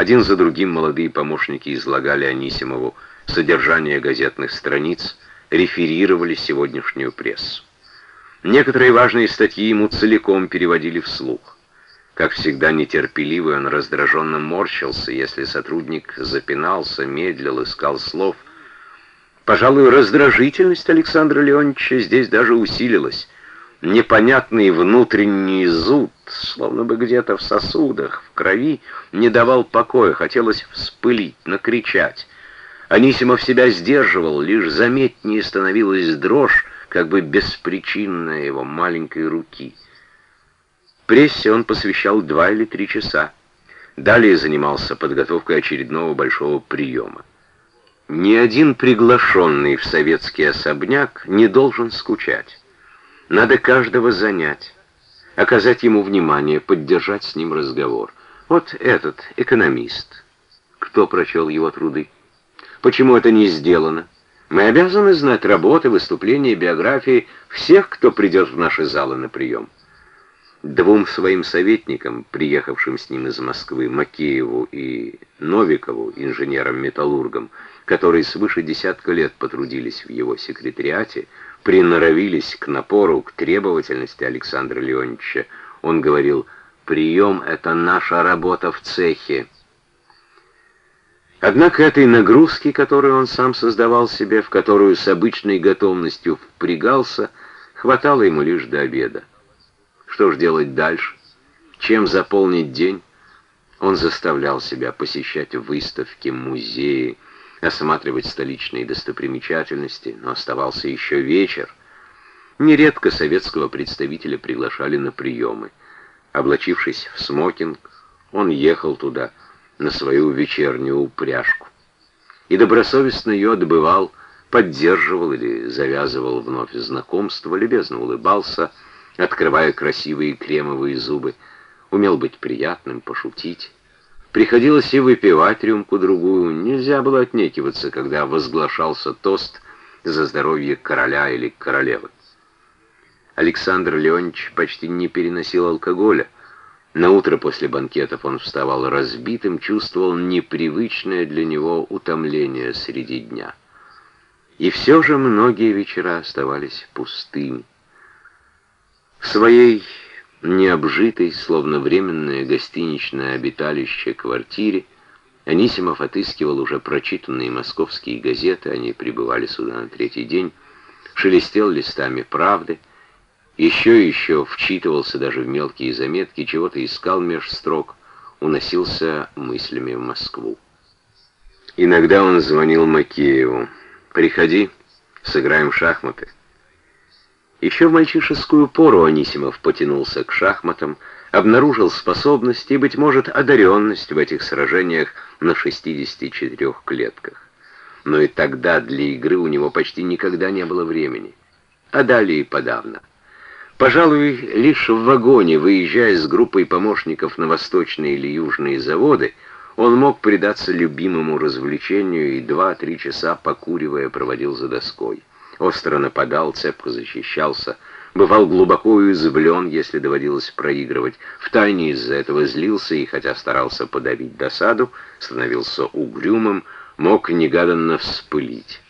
Один за другим молодые помощники излагали Анисимову содержание газетных страниц, реферировали сегодняшнюю прессу. Некоторые важные статьи ему целиком переводили вслух. Как всегда нетерпеливый, он раздраженно морщился, если сотрудник запинался, медлил, искал слов. Пожалуй, раздражительность Александра Леонидовича здесь даже усилилась. Непонятный внутренний зуд, словно бы где-то в сосудах, в крови, не давал покоя, хотелось вспылить, накричать. Анисимов себя сдерживал, лишь заметнее становилась дрожь, как бы беспричинная его маленькой руки. Прессе он посвящал два или три часа. Далее занимался подготовкой очередного большого приема. Ни один приглашенный в советский особняк не должен скучать. Надо каждого занять, оказать ему внимание, поддержать с ним разговор. Вот этот экономист. Кто прочел его труды? Почему это не сделано? Мы обязаны знать работы, выступления, биографии всех, кто придет в наши залы на прием. Двум своим советникам, приехавшим с ним из Москвы, Макееву и Новикову, инженерам-металлургам, которые свыше десятка лет потрудились в его секретариате, приноровились к напору, к требовательности Александра Леонидовича, он говорил «Прием — это наша работа в цехе». Однако этой нагрузки, которую он сам создавал себе, в которую с обычной готовностью впрягался, хватало ему лишь до обеда. Что ж делать дальше? Чем заполнить день? Он заставлял себя посещать выставки, музеи, осматривать столичные достопримечательности, но оставался еще вечер. Нередко советского представителя приглашали на приемы. Облачившись в смокинг, он ехал туда, на свою вечернюю упряжку. И добросовестно ее отбывал, поддерживал или завязывал вновь знакомство, любезно улыбался, открывая красивые кремовые зубы, умел быть приятным, пошутить. Приходилось и выпивать рюмку-другую, нельзя было отнекиваться, когда возглашался тост за здоровье короля или королевы. Александр Леонидович почти не переносил алкоголя, на утро после банкетов он вставал разбитым, чувствовал непривычное для него утомление среди дня. И все же многие вечера оставались пустыми. В своей необжитой, словно временное гостиничное обиталище квартире, Анисимов отыскивал уже прочитанные московские газеты, они прибывали сюда на третий день, шелестел листами правды, еще и еще вчитывался даже в мелкие заметки, чего-то искал меж строк, уносился мыслями в Москву. Иногда он звонил Макееву. «Приходи, сыграем в шахматы». Еще в мальчишескую пору Анисимов потянулся к шахматам, обнаружил способность и, быть может, одаренность в этих сражениях на 64 клетках. Но и тогда для игры у него почти никогда не было времени. А далее и подавно. Пожалуй, лишь в вагоне, выезжая с группой помощников на восточные или южные заводы, он мог предаться любимому развлечению и два-три часа, покуривая, проводил за доской. Остро нападал, цепко защищался, бывал глубоко уязвлен, если доводилось проигрывать. Втайне из-за этого злился и, хотя старался подавить досаду, становился угрюмым, мог негаданно вспылить.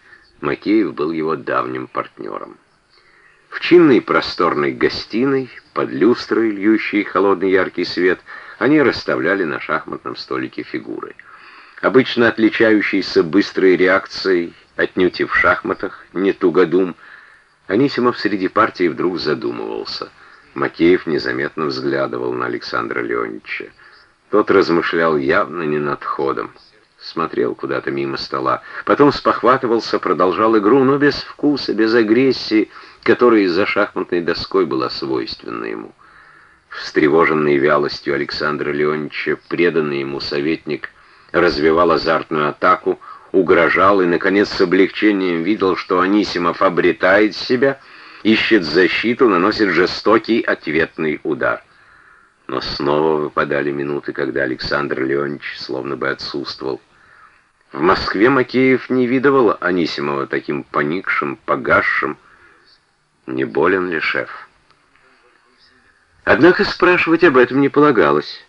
Макеев был его давним партнером. В чинной просторной гостиной, под люстрой, льющей холодный яркий свет, они расставляли на шахматном столике фигуры. Обычно отличающийся быстрой реакцией, отнюдь и в шахматах, не тугодум, Анисимов среди партий вдруг задумывался. Макеев незаметно взглядывал на Александра Леонидовича. Тот размышлял явно не над ходом. Смотрел куда-то мимо стола. Потом спохватывался, продолжал игру, но без вкуса, без агрессии, которая за шахматной доской была свойственна ему. Встревоженный вялостью Александра Леонидовича, преданный ему советник, развивал азартную атаку, угрожал и, наконец, с облегчением видел, что Анисимов обретает себя, ищет защиту, наносит жестокий ответный удар. Но снова выпадали минуты, когда Александр Леонидович словно бы отсутствовал. В Москве Макеев не видывал Анисимова таким поникшим, погасшим, не болен ли шеф? Однако спрашивать об этом не полагалось.